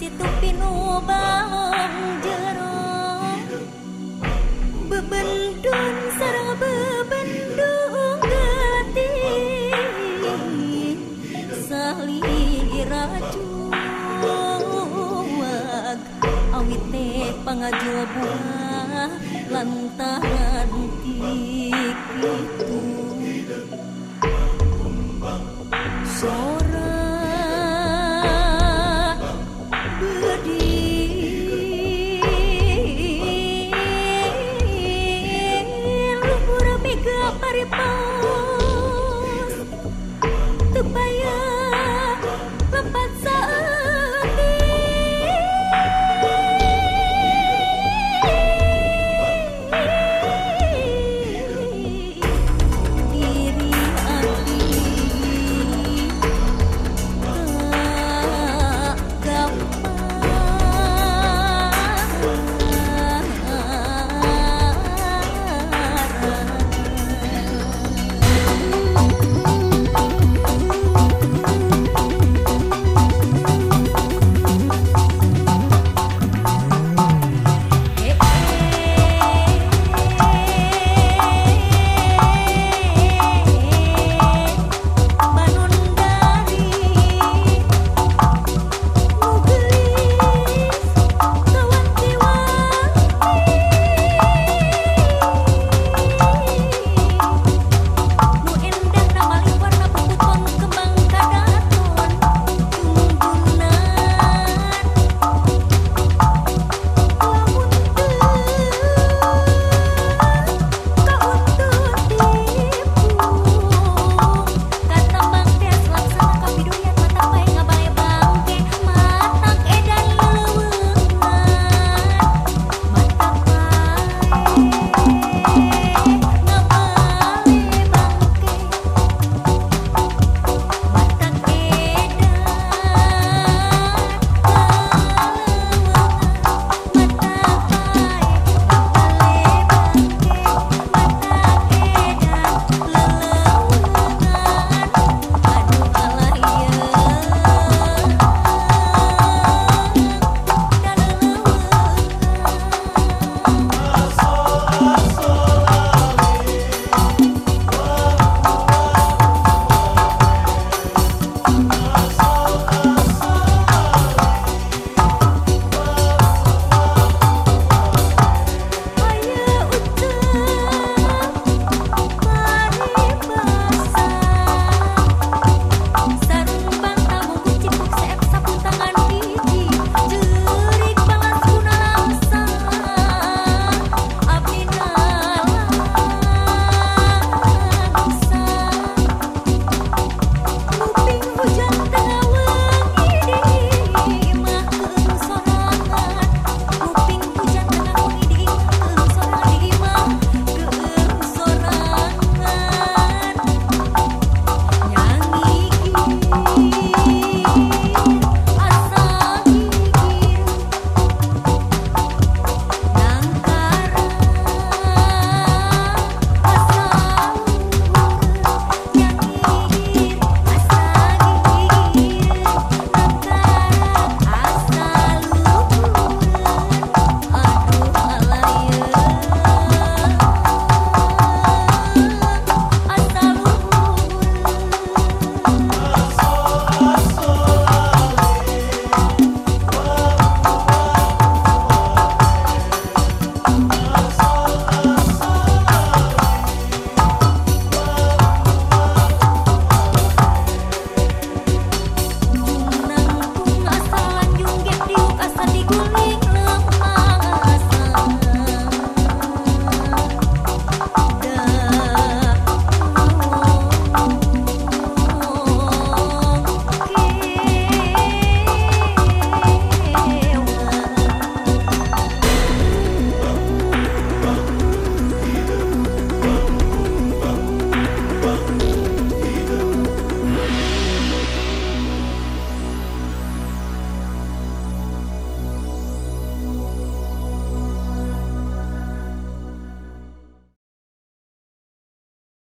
situ pinu balong jero bebendun sarang bebendung gati. Sahli racuwag awit te pangajoba lantaran tikit